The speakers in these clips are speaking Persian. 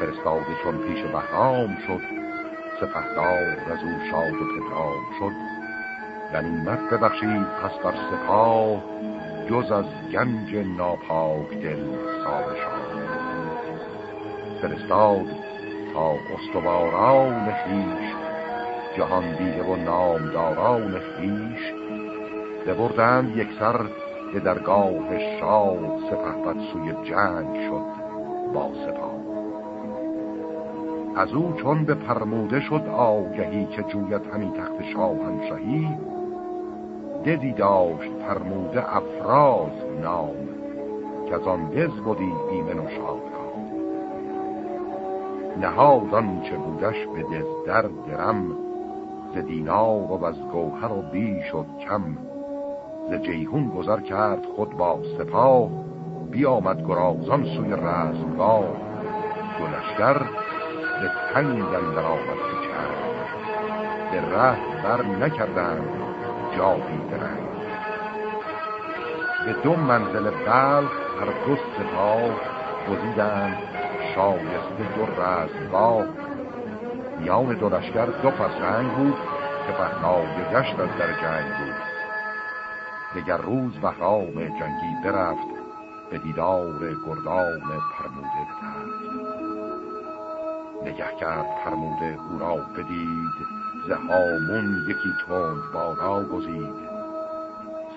فرستاده چون پیش بهرام شد سپهدار از او شاد و پدرام شد. غنیمت ببخشید پس بر سپاه جز از گنج ناپاک دل سال فرستاد تا استواران خیش جهان دیده و نامداران خیش. ببردند یک سر به درگاه شاه سپهبد سوی جنگ شد با سپاه. از او چون به پرموده شد آگهی که جوید همین تخت شاهنشهی ددی داشت پرموده افراز نام که از آن دز بودی ایمن و شادکام نهاد چه بودش به دز در درم ز دینار و از گوهر و بیش و کم. ز جیهون گذر کرد خود با سپاه بیامد گرازان سوی رزمگاه. دو به تنگ اندر آمد کرد به ره بر نکردند جایی درنگ. به دو منزل بلخ هر دو سپاه گزیدند شایسته دو رزمگاه. میان دو لشکر دو پسرنگ بود که بهنای گشت از در جنگ بود. دگر روز بهرام جنگی برفت به دیدار گردان بتفت نگه کرد پرموده او را بدید زهامون یکی تند بالا گزید.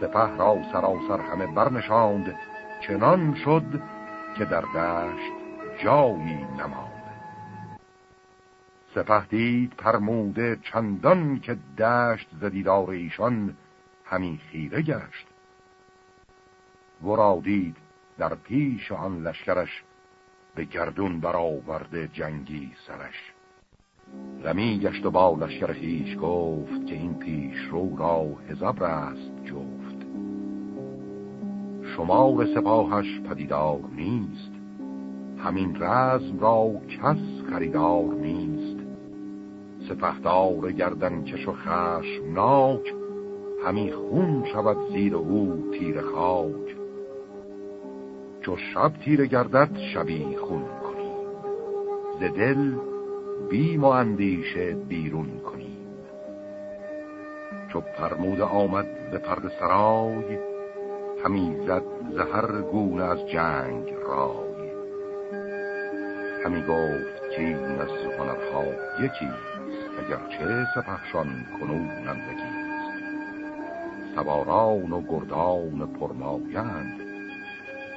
سپه را سراسر همه برنشاند چنان شد که در دشت جایی نماند. سپه دید پرموده چندان که دشت زدیدار ایشان همی خیره گشت. ورا دید در پیش آن لشکرش به گردون برآورده جنگی سرش. غمی گشت و با لشکر هیچ گفت که این پیش رو را هزبر است جفت. شمار سپاهش پدیدار نیست. همین رزم را کس خریدار نیست. سپهدار گردن کش و خشمناک همی خون شود زیر او تیر خاک چو شب تیر گردد شبی خون کنیم ز دل بیم و اندیشه بیرون کنیم چو پرمود آمد به پرد سرای همی زد زهر گونه از جنگ رای. همی گفت که این از هنرها یکیست اگرچه سپخشان کنون نندگیست سواران و گردان پرمایند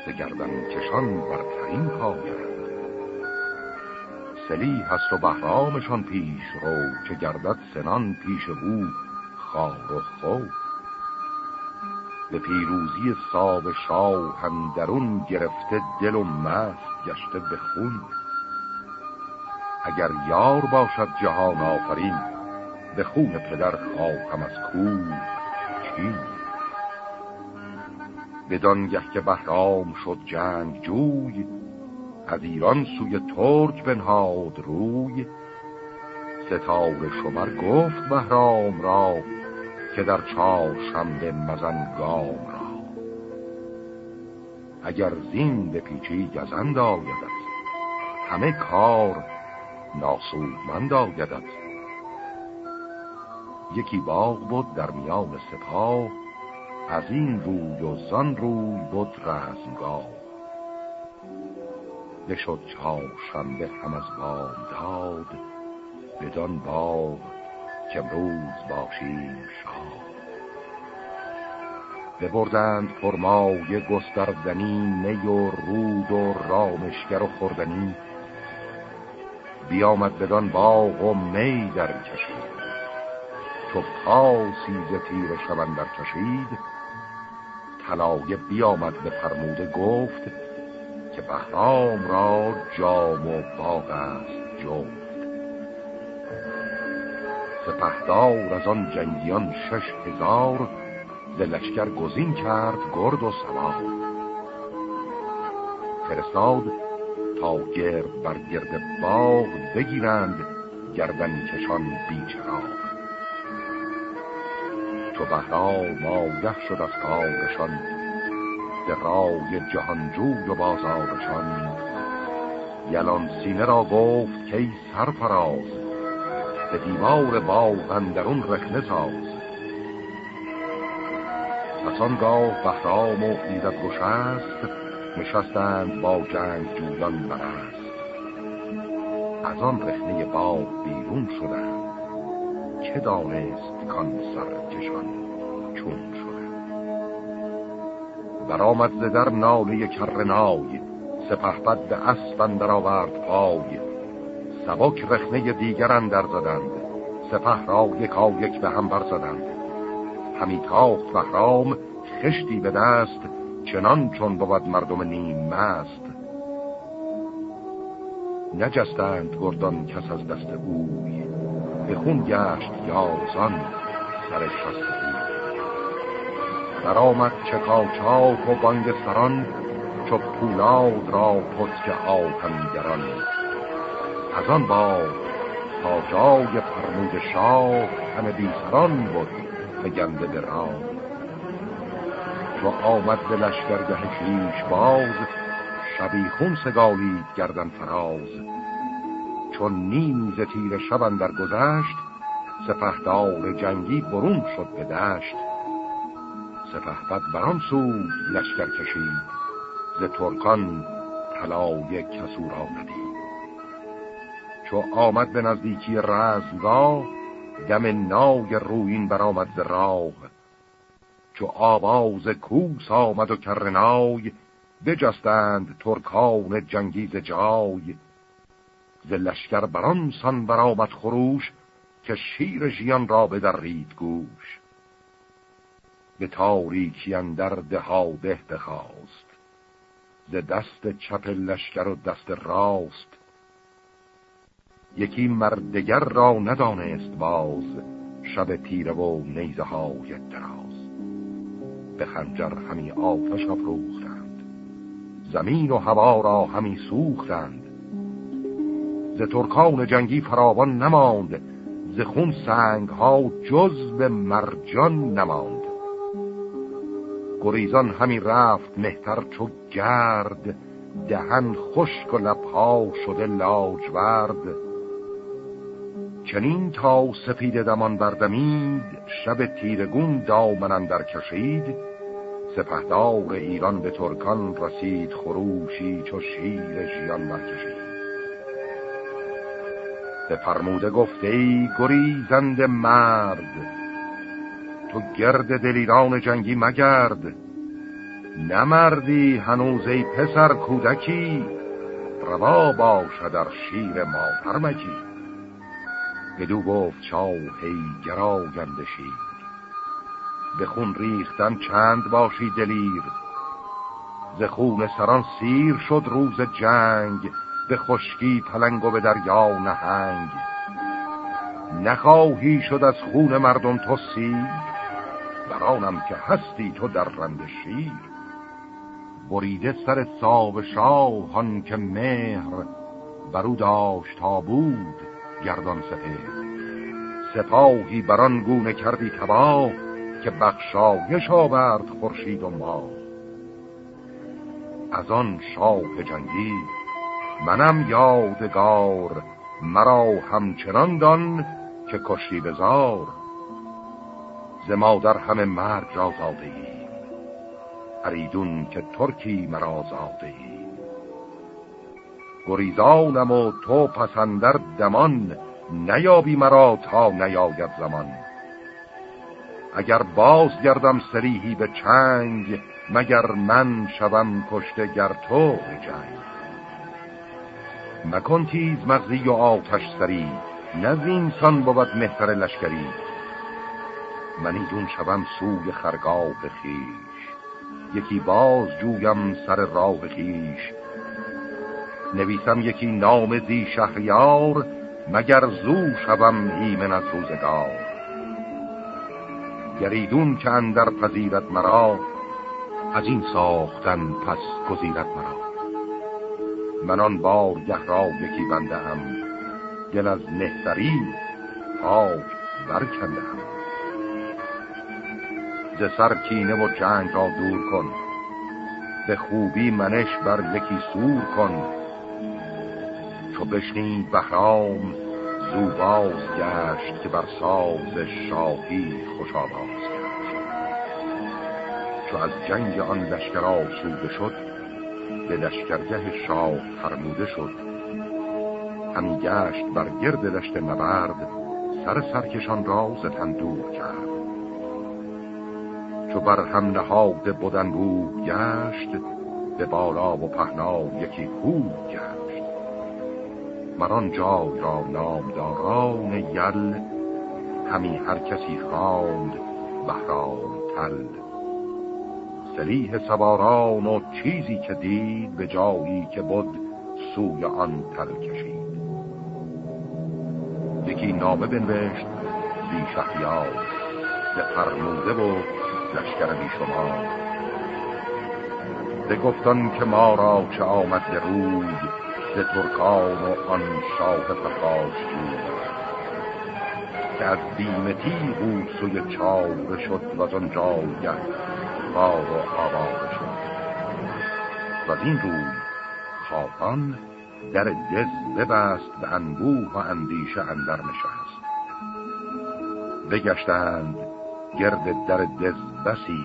ز گردن کشان برترین پایند سلی هست و بهرامشان پیش رو که گردد سنان پیش او خار و خو. به پیروزی ساب شاه هم درون گرفته دل و مست گشته به خون. اگر یار باشد جهان آفرین به خون پدر خواهم از کوه چین. بدانگه که بهرام شد جنگ جوی از ایران سوی ترک بنهاد روی. ستاره شمر گفت بهرام را که در چهار شنبه مزن گام را. اگر زین به پیچی گزند آیدد همه کار ناسودمند آیدد یکی باغ بود در میان سپاه از این روی و زان روی بود رزمگاه. بشد شنبه هم از بام داد بدان باغ که امروز باشیم شاد ببردند پرمای گستردنی نی و رود و رامشگر و خوردنی. بیامد بدان باغ و می در کشید. چو پاسی ز تیر شبن در کشید طلایه بیامد به پرموده گفت که بهرام را جام و باغ است جفت. سپهدار از آن جنگیان شش هزار لشکر گزین کرد گرد و سوار. فرستاد تا گرد بر گرد باغ بگیرند گردن کشان بیچرا. چو بهرام آگه شد از کارشان. به رای جهانجوی و بازارشان. یلان سینه را گفت که ای سرفراز به دیوار باغ اندرون رخنه ساز. پس آنگاه بهرام و ایزد گشست نشستند با جنگ جویان برست. از آن رخنه باغ بیرون شدند. که دانست کان سرکشان چون شدند برآمد ز در ناله کرنای سپهبد به اسب اندر آورد پای. سبک رخنه دیگر اندر زدند سپه را یکا یک به هم برزدند همی تاخت بهرام خشتی به دست چنان چون بود مردم نیم مست. نجستند گردان کس از دست اوی. به خون گشت یازان سر شست در آمد چکاچاک و بانگ سران چو پولاد را پسک آهنگران از آن با تا جای فرمود شاه همه بیسران بود به گنده به راه چو آمد به لشکرگه خیش باز شبی خون سگالید گردن فراز. چون نیم ز تیر شب در گذشت سپهدار جنگی برون شد به دشت. سپهبد بران سود لشکر کشید ز ترکان طلای کسو را ندید. چو آمد به نزدیکی رزمگاه دم نای روین برآمد ز راه. چو آواز کوس آمد و کرنای بجستند ترکان جنگیز جای. ز لشکر بران سان برآمد خروش که شیر ژیان را به در رید گوش. به تاریکی اندر دهاده بخواست ز دست چپ لشکر و دست راست. یکی مردگر را ندانست باز شب تیره و نیزه های دراز. به خنجر همی آتش افروختند زمین و هوا را همی سوختند. ز ترکان جنگی فراوان نماند ز خون سنگ ها جز به مرجان نماند. گریزان همی رفت مهتر چو گرد دهن خشک و لبها شده لاجورد. چنین تا سپید دمان بردمید شب تیرگون دامن در کشید. سپهدار ایران به ترکان رسید خروشی چو شیر ژیان برکشید به فرموده گفته ای گریزند مرد تو گرد دلیران جنگی مگرد. نمردی هنوز ای پسر کودکی روا باشد در شیر ما پرمکی بدو گفت چاو هی گراینده شیر به خون ریختن چند باشی دلیر. ز خون سران سیر شد روز جنگ به خشکی پلنگ و به دریا نهنگ. نخواهی شد از خون مردم تو سیر برانم که هستی تو در رند شیر. بریده سر ساو شاهان که مهر برو داشت تا بود گردان سپهر. سپاهی بران گونه کردی تباه که بخشایش آورد خورشید و ما از آن شاه جنگی منم یادگار مرا همچنان دان که کشتی بزار ز مادر همه مرگ را زاده ای اریدون که ترکی مرا زاده ای گریزانم و تو پسندر دمان نیابی مرا تا نیاید زمان. اگر باز گردم سریحی به چنگ مگر من شوم کشته گر تو جنگ. مکن تیز مغزی و آتش سری. نزین سان بود مهتر لشکری. من ایدون شوم سوی خرگاه خیش. یکی باز جویم سر راه خیش نویسم یکی نام زی شهریار مگر زو شوم ایمن از روزگار. گریدون که اندر پذیرت مرا از این ساختن پس گزیرت مرا. من آن بار گهرا یکی بنده هم دل از نهتری پاک برکنده هم ز سر کینه و جنگ را دور کن. به خوبی منش بر یکی سور کن. چو بشنید بهرام زوباز گشت که بر ساز شاهی خوش آواز گشت. چو از جنگ آن لشکر آسوده شد به لشکرگه شاه فرموده شد. همی گشت بر گرد دشت نبرد سر سرکشان را ز دور کرد. چو بر هم نهاده بودن بود گشت به بالا و پهنا یکی خوب گشت. مران جای را نامداران یل همی هر کسی خواند بهرام تل. سلیح سواران و چیزی که دید به جایی که بود سوی آن تل کشید. یکی نامه بنوشت بی شهیار به فرموده و لشکر بی شما به گفتان که ما را چه آمد به روی به ترکان و آن شاه پرخاش که از بیمتی بود سوی چاوره شد و از آن جایه بار و آواره شد و این روی خواهان در دز ببست به انبوه و اندیشه اندر نشست. بگشتند گرد در دز بسی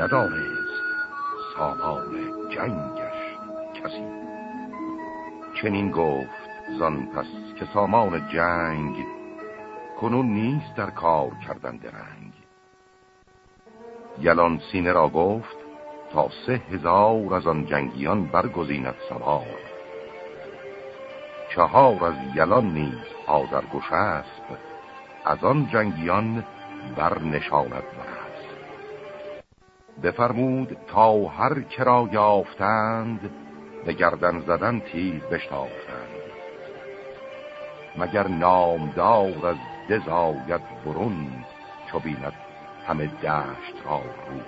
ندانست سامان جنگش کسی. چنین گفت زان پس که سامان جنگ کنون نیست در کار کردن درنگ. یلان سینه را گفت تا سه هزار از آن جنگیان برگزیند سوار. چهار از یلان نیز آزرگوش است از آن جنگیان بر نشاند است بفرمود تا هر کرا یافتند به گردن زدن تیز بشتافتند. مگر نامدار از دزاید برون چو بیند همه دشت را رود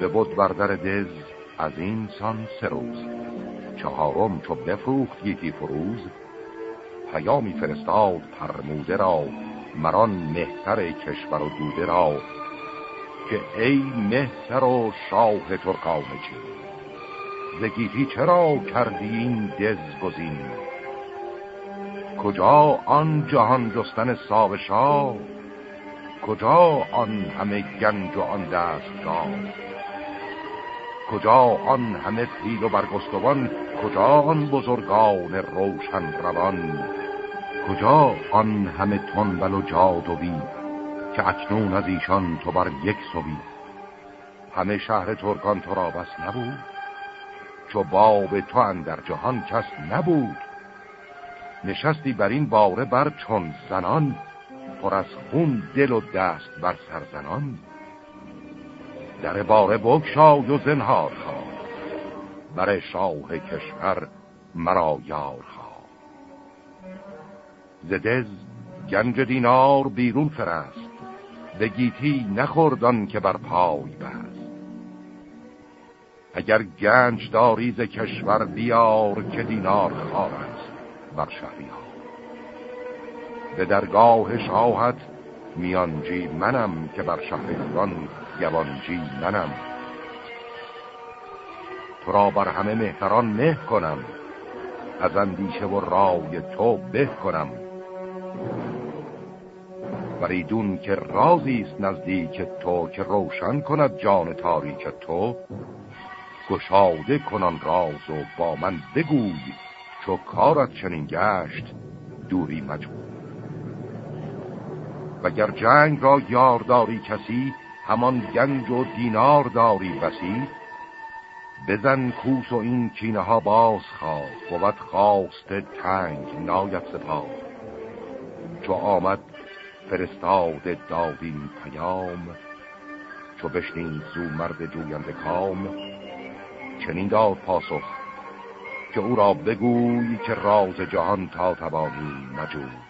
به بود بردر دز از این سان سه روز. چهارم چو بفروخت گیتی فروز پیامی فرستاد پرموده را مران مهتر کشور و دوده را که ای مهتر و شاه ترکان چین. زگیتی چرا کردی این دز گزین؟ کجا آن جهان جستن ساو شاه؟ کجا آن همه گنج و آن دستگاه؟ کجا آن همه پیل و برگستوان؟ کجا آن بزرگان روشن روان؟ کجا آن همه تنبل و جادوی که اکنون از ایشان تو بر یک سوی؟ همه شهر ترکان تو را بس نبود؟ چو باب تو اندر جهان کس نبود؟ نشستی بر این باره بر چون زنان؟ پر از خون دل و دست بر سرزنان. در باره بگشای و زنهار خواه. بر شاه کشور مرا یار خواه. زدز گنج دینار بیرون فرست. به گیتی نخوردان که بر پای بست. اگر گنج داری ز کشور بیار که دینار خار است بر شهریار. به درگاه شاهت میانجی منم که بر شهریان گوانجی منم. تو را بر همه مهتران مه کنم از اندیشه و رای تو به کنم. وریدون که رازی است نزدیک تو که روشن کند جان تاریک تو گشاده کنان راز و با من بگوی چو کارت چنین گشت دوری مجبور وگر جنگ را یارداری کسی همان گنج و دینار داری بسی. بزن کوس و این کینه ها باز خواه بود خواست تنگ نایت سپاه. چو آمد فرستاد دادین پیام چو بشنید زو مرد جوینده کام. چنین داد پاسخ که او را بگوی که راز جهان تا توانی مجوی.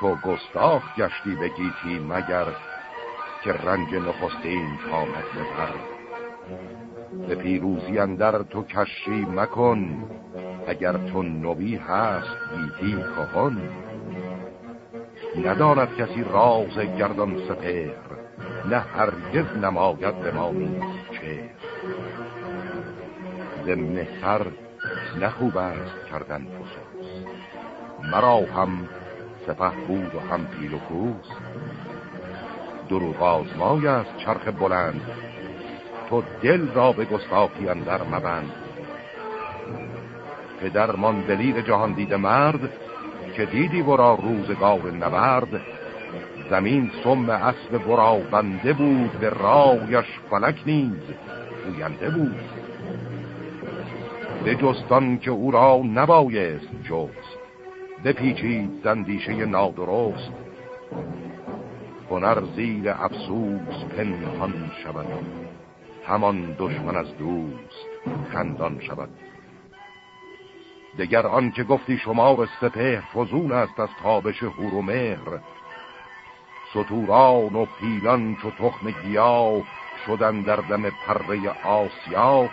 تو گستاخ گشتی بگیتی مگر که رنج نخستین کامت ببر به پیروزی اندر تو کشی مکن اگر تو نوی هست گیتی کهن. نداند کسی راز گردان سپر نه هرگز نماید به ما چه ز مهتر نخوب است کردن فسوس مرا هم سپه بود و هم پیل و کوس. دروغ آزمای است چرخ بلند. تو دل را به گستاخی اندر مبند. پدرمان دلیر جهان دیده مرد که دیدی ورا روزگار نبرد. زمین سم اسب ورا بنده بود به رایش فلک نیز گوینده بود. به جستان که او را نبایست جست. بپیچید زندیشه نادرست. هنر زیر افسوس پنهان شود. همان دشمن از دوست خندان شود. دگر آن که گفتی شمار سپه فزون است از تابش هور و مهر. ستوران و پیلان چو تخم گیاه شدن در دم پره آسیا.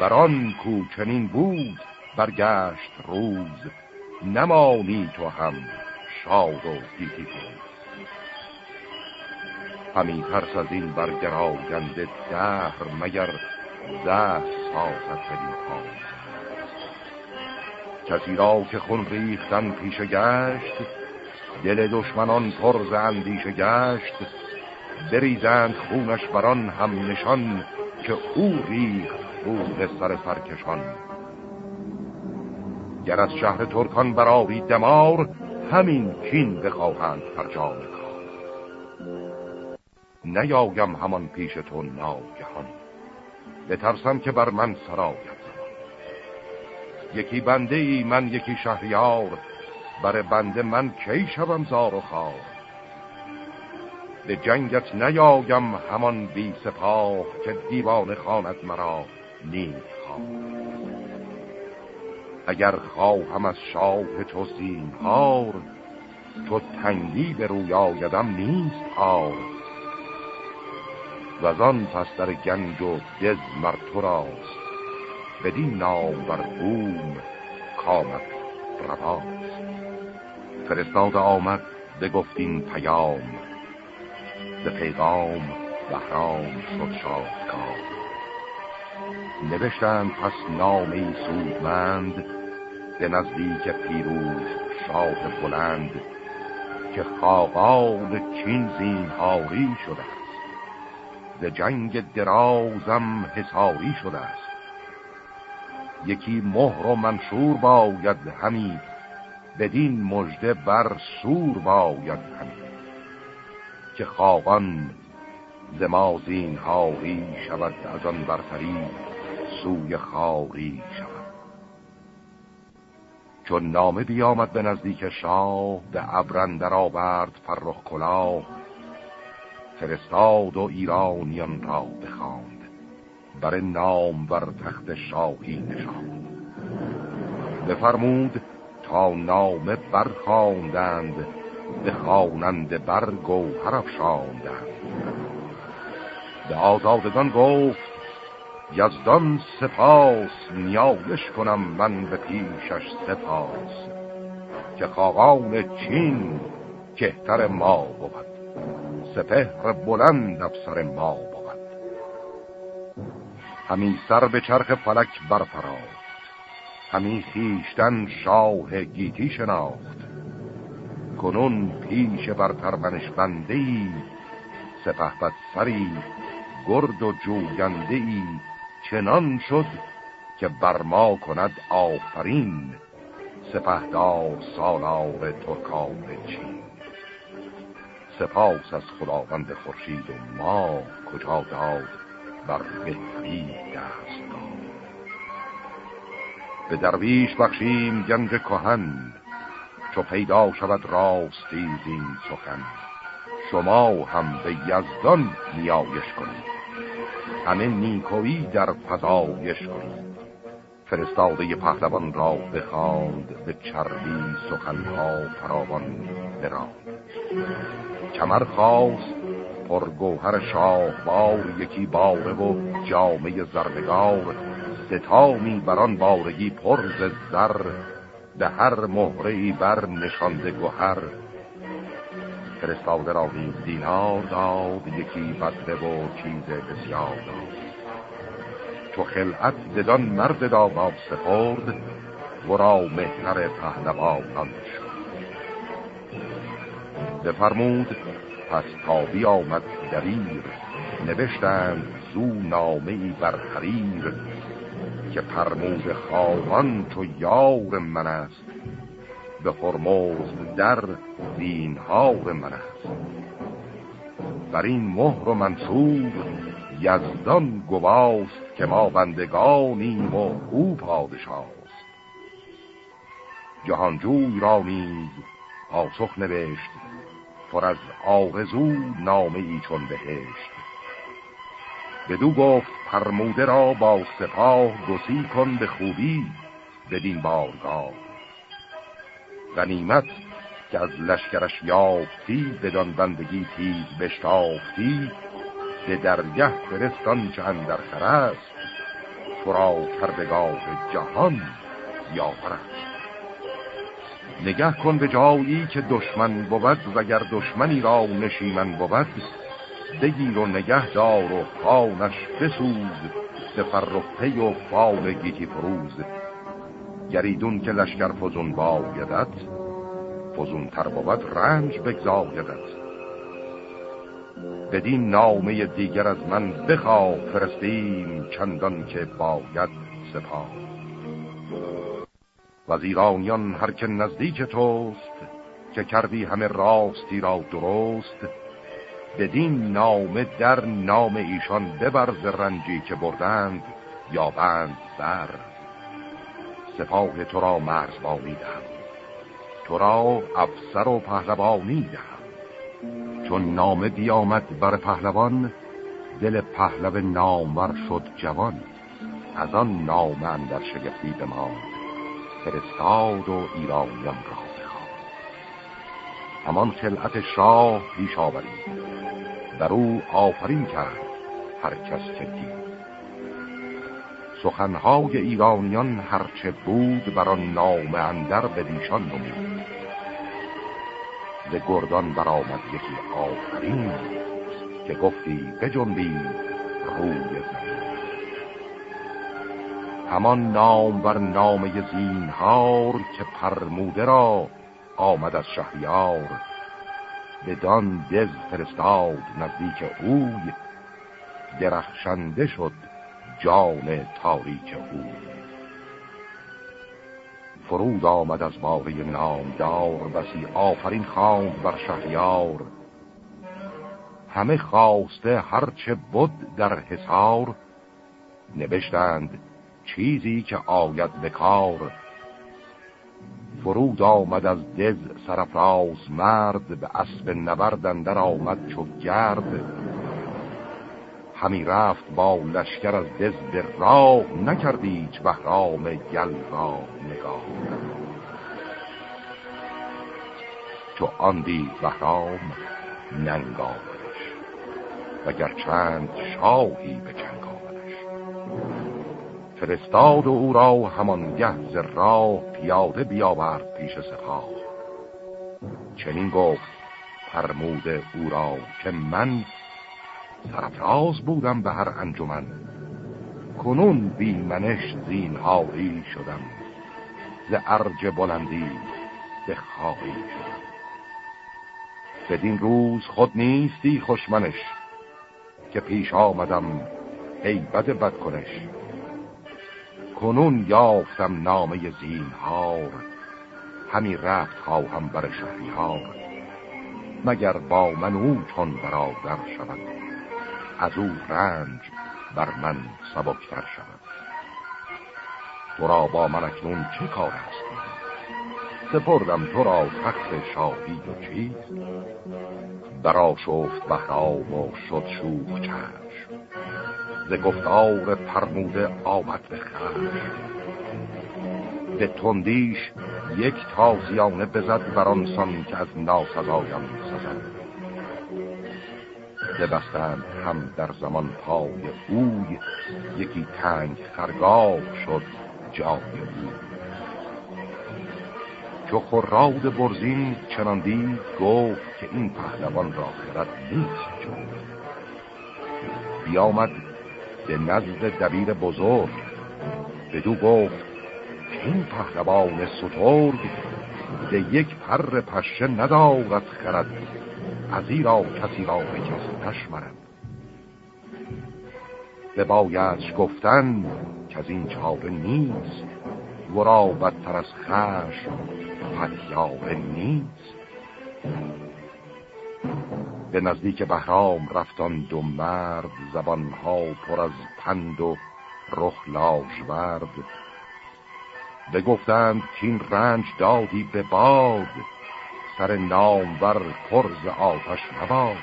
بران کو چنین بود برگشت روز نمانی تو هم شاد و گیتی بود همی ترس از این برگراینده دهر مگر زهر سازد بدین کسی را که خون ریختن پیش گشت دل دشمنان پر اندیشه گشت بریزند خونش بران هم نشان که او ریخت بود سر سرکشان گر از شهر ترکان براری دمار همین کین بخواهند فرجام کار. نیایم همان پیش تو ناگهان. بترسم که بر من سراید یکی بنده ای من یکی شهریار بر بنده من کی شوم زار و خار؟ به جنگت نیایم همان بی سپاه که دیوان خانت مرا نیز اگر خواهم از شاه تو زینهار تو تنگی به روی آیدم نیست آر و پس در گنج و دز مر تو راست بدین نام بر بوم کامت رواست. فرستاد آمد به گفتین پیام به پیغام بهرام شد شادکار نوشتند پس نامی سودمند به نزدیک پیروز شاه بلند که خاقان چین زینهاری شده است. ز جنگ درازم حساری شده است. یکی مهر و منشور باید همی بدین مژده بر سور باید همی. که خاقان زمازین هاری شود از آن برتری سوی خاری شود. چون نامه بیامد به نزدیک شاه به ابرندر آورد فرخ کلاه. فرستاد و ایرانیان را بخواند. بر نام بر تخت شاهی نشان بفرمود تا نامه برخاندند به خوانند بر گوهر افشاندند. به آزادگان گفت یزدان سپاس نیایش کنم من به پیشش سپاس که خاقان چین کهتر ما بود سپهر بلند افسر ما بود. همین سر به چرخ فلک برفراخت همین خیشتن شاه گیتی شناخت. کنون پیش بر پرونش بنده ای سپه سری گرد و جوینده ای چنان شد که بر ما کند آفرین. سپهدار سالار ترکان چین. سپاس از خداوند خورشید و ما کجا داد بر بهتری دست به درویش بخشیم گنج کهن. چو پیدا شود راستی زین سخن. شما هم به یزدان نیایش کنید. همه نیکویی در فضایش کنید فرستاده پهلوان را بخواند به چربی سخنها فراوان براند. کمر خواست پرگوهر شاه بار یکی باره و جامعه زرنگار ستامی بران بارگی پرز زر به هر مهره بر نشانده گوهر فرستاده را نیز دینار داد یکی بدره و چیز بسیار داد. تو خلعت ددان مرد داوا سپرد ورا مهتر پهلوانان شد. بفرمود پس تابی آمد دبیر نوشتند زو نامه بر حریر که پرمود خواهان تو یار من است. به فرموز در زینهار من است بر این مهر و منصور یزدان گواست که ما بندگانیم و او پادشاست. جهانجوی را نیز پاسخ نوشت پر از آرزو نامه ای چون بهشت. بدو گفت پرموده را با سپاه گسی کن به خوبی بدین بارگاه. غنیمت که از لشکرش یافتی بدان بندگی تیز بشتافتی به درگه فرستان چه اندر خرست تو کردگاه جهان یاورست نگه کن به جایی که دشمن بود وگر دشمنی را نشیمن بود بگیر و نگه دار و خانش بسوز و پی و فال گیتی فروز. گریدون که لشکر فزون بایدت فزون تر بود رنج بگذایدت بدین نامه دیگر از من بخواه فرستیم چندان که باید سپاه. وزیرانیان هر که نزدیک توست که کردی همه راستی را درست بدین نامه در نام ایشان ببرز رنجی که بردند یا بند بر سپاه تو را مرزبانی دهم تو را افسر و پهلوانی دهم. چون نامه بیامد بر پهلوان دل پهلو نامور شد جوان. از آن نامه اندر شگفتی بماند. فرستاد و ایرانیان را بخواد همان خلعت شاه پیش آورید. در او آفرین کرد هر کس که دید سخنهای ایرانیان هرچه بود بر آن نامه اندر به دیشان نمود. ز گردان برآمد یکی آفرین که گفتی بجنبی روی زمین. همان نام بر نامه زینهار که پرموده را آمد از شهریار بدان دز فرستاد نزدیک اوی درخشنده شد جان تاریک او. فرود آمد از باره نامدار بسی آفرین خواند بر شهریار. همه خواسته هرچه بود در حسار نوشتند چیزی که آید به فرود آمد از دز سرفراز مرد به اسب نبردن در آمد چو گرد. همی رفت با لشکر از دز به راه نکردی چه بهرام گل را نگاه. چو آن دید بهرام ننگاورش وگر چند شاهی به چنگ فرستاد و او را گه ز راه پیاده بیاورد پیش سپاه. چنین گفت فرمود او را که من سرفراز بودم به هر انجمن. کنون بی منش زینهاری شدم. ز ارج بلندی به خواهی شدم. بدین روز خود نیستی خوشمنش که پیش آمدم ای بد کنش کنون یافتم نامه زینهار همی رفت خواهم بر شهریار. مگر با من او چون برادر شود؟ از او رنج بر من سبکتر شود. تو را با من اکنون چه کار است؟ سپردم تو را تخت شاهی و چیز برا شفت بهرام و شد شوخ چشم. ز گفتار پرموده آمد به خرش به تندیش یک تازیانه بزد برانسان که از ناسزایان سزد. ببستند هم در زمان پای اوی یکی تنگ خرگاه شد جای اوی چو خراد برزین چنان دید گفت که این پهلوان را خرد نیست چون بیامد به نزد دبیر بزرگ. بدو گفت این پهلوان سترگ به یک پر پشه ندارد خرد. ازیرا کسی را به کس نشمرد به بایدش گفتن که از این چاره نیست. ورا بدتر از خشم پتیاره نیست. به نزدیک بهرام رفتان دو مرد زبانها پر از پند و رخ لاژورد. بگفتند که این رنج دادی به باد سر نام بر پرز آتش نباد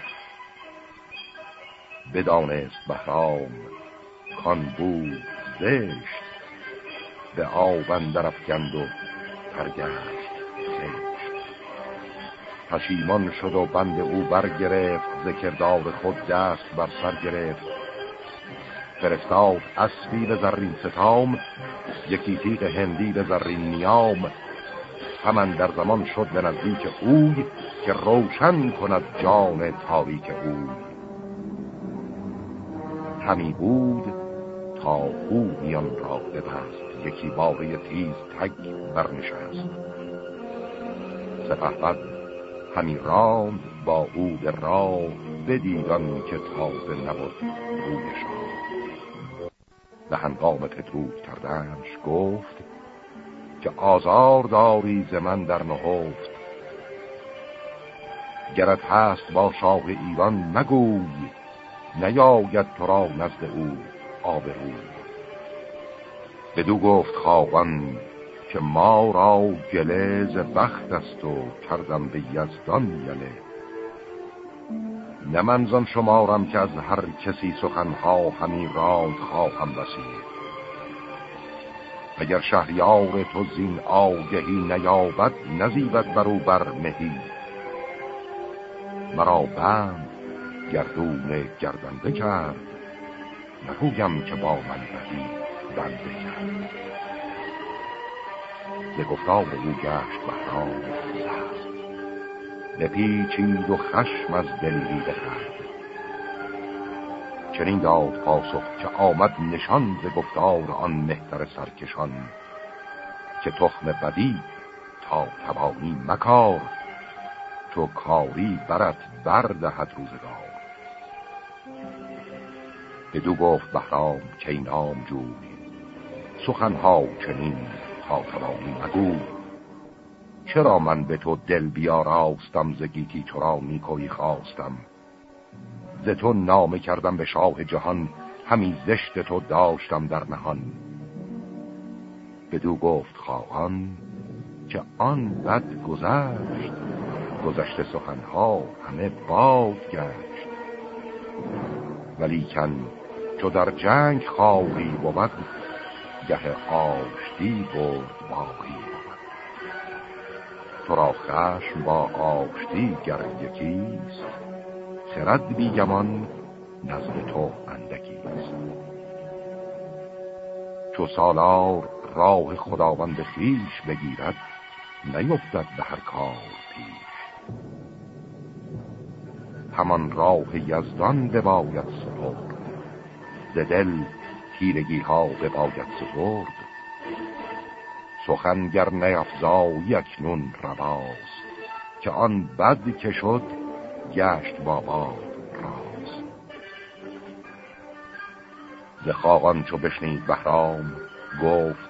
بدانست بهرام کان بود زشت به آب اندر افکند و پرگشت پشیمان شد و بند او برگرفت ذکردار خود دست بر سر گرفت. فرستاد اسبی به زرین ستام یکی تیغ هندی به زرین نیام. همان در زمان شد به نزدیک اوی که روشن کند جان تاریک اوی. همی بود تا او میان را ببست یکی باره تیز تک برنشست. سپه همی راند با او به راه بدیدان که تازه نبود رویشان. به هنگام پتروک کردنش گفت که آزار داری ز من در نهفت. گرت هست با شاه ایران مگوی نیاید تو را نزد او آبروی. بدو گفت خواهان که ما را گله بخت است و کردم به یزدان یله. نه منزان شمارم که از هر کسی سخنها همین راند خواهم رسید. اگر شهریار تو زین آگهی نیابد نزیبد برو بر مهی. مرا بند گردون گردنده کرد نگویم که با من بدی بنده کرد به گفتار او گشت بهرام بپیچید و خشم از دلی بخرد چنین داد پاسخ که آمد نشان ز گفتار آن مهتر سرکشان که تخم بدی تا توانی مکار تو کاری برت بردهد روزگار. بدو گفت بهرام که این نام جوی سخنها چنین تا توانی مگو. چرا من به تو دل بیاراستم زگیتی تو را نیکوی خواستم؟ ز تو نامه کردم به شاه جهان همی زشت تو داشتم در نهان. بدو گفت خواهان که آن بد گذشت گذشته سخنها همه باد گشت ولیکن چو در جنگ خواهی بود گه آشتی برد باقی تو را خشم با آشتی گر یکیست خرد بیگمان نزد تو اندکیست چو سالار راه خداوند خیش بگیرد نیفتد به هر کار پیش. همان راه یزدان بباید سپرد ز دل تیرگی ها بباید سپرد. سخنگر نیفزایی اکنون رواست که آن بد که شد گشت بابا راست. ز خاقان چو بشنید بهرام گفت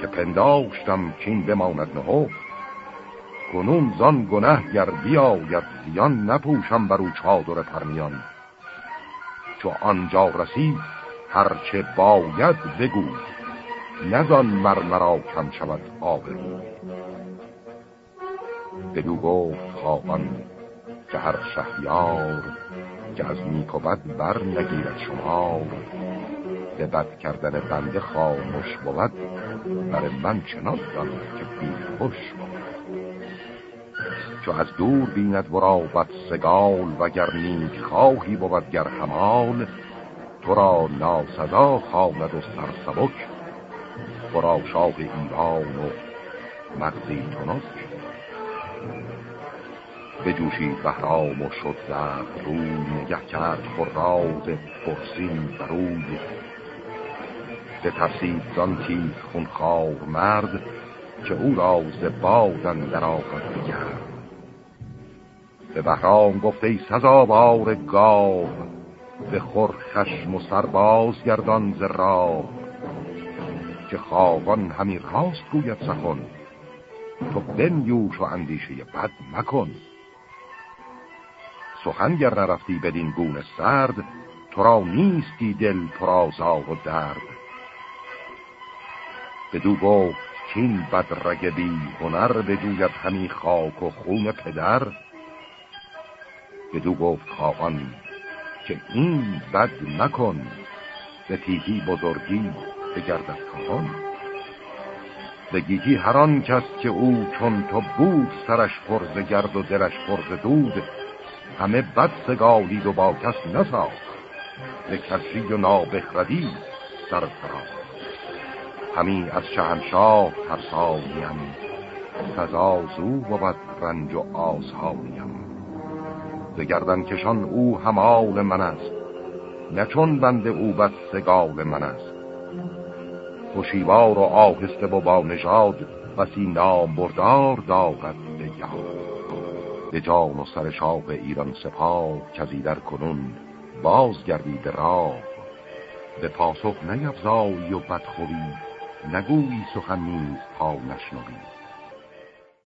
که پنداشتم کین بماند نهفت. کنون زان گنه گر بیاید زیان نپوشم بر او چادر پرمیان چو آنجا رسید هرچه باید بگو نزان مر مرا کم شود آبرو. بدو گفت خواهان که هر شهیار که از نیک و بد بر نگیرد شما به بد کردن بنده خاموش بود بر من چنان دارم که بی خوش بود. چو از دور بیند ورا بد سگال وگر نیک خواهی بود گر همال تو را ناسزا خواند و سرسبک. برا شاه ایران و مغزی تنک بجوشید بهرام و شد زرد روی نگه کرد خراد پرسین بروی به ترسید زان تیز خونخوار مرد که او را ز در آفت بگرد به بهرام گفت ای سزاوار گاو به خور خشم و سرباز گردان ز راه. که خواهان همی راست گوید سخن تو بنیوش و اندیشه بد مکن. سخن گر نرفتی بدین گونه سرد تو را نیستی دل تو را زاغ و درد. بدو گفت کین بدرگ بی هنر بجوید همی خاک و خون پدر. بدو گفت خواهان که این بد مکن به تیزی بزرگی بگردد کهان. به گیتی هران کس که او چون تو بود سرش پرز گرد و دلش پرز دود. همه بد سگالید و با کس نساخت کسی و نابخردی سر فرا همی از شهنشاه ترسانیم. تزازو بود رنج و آسانیم گردن کشان او همال من است. نه چون بند او بد سگال من است. خوشیوار و آهسته و با نژاد بسی نام بردار دارد به یاد به جان و سر شاه ایران سپاه کزی در کنون باز گردید راه. به پاسخ نیفزایی و بدخوری نگویی سخن نیز تا نشنوی.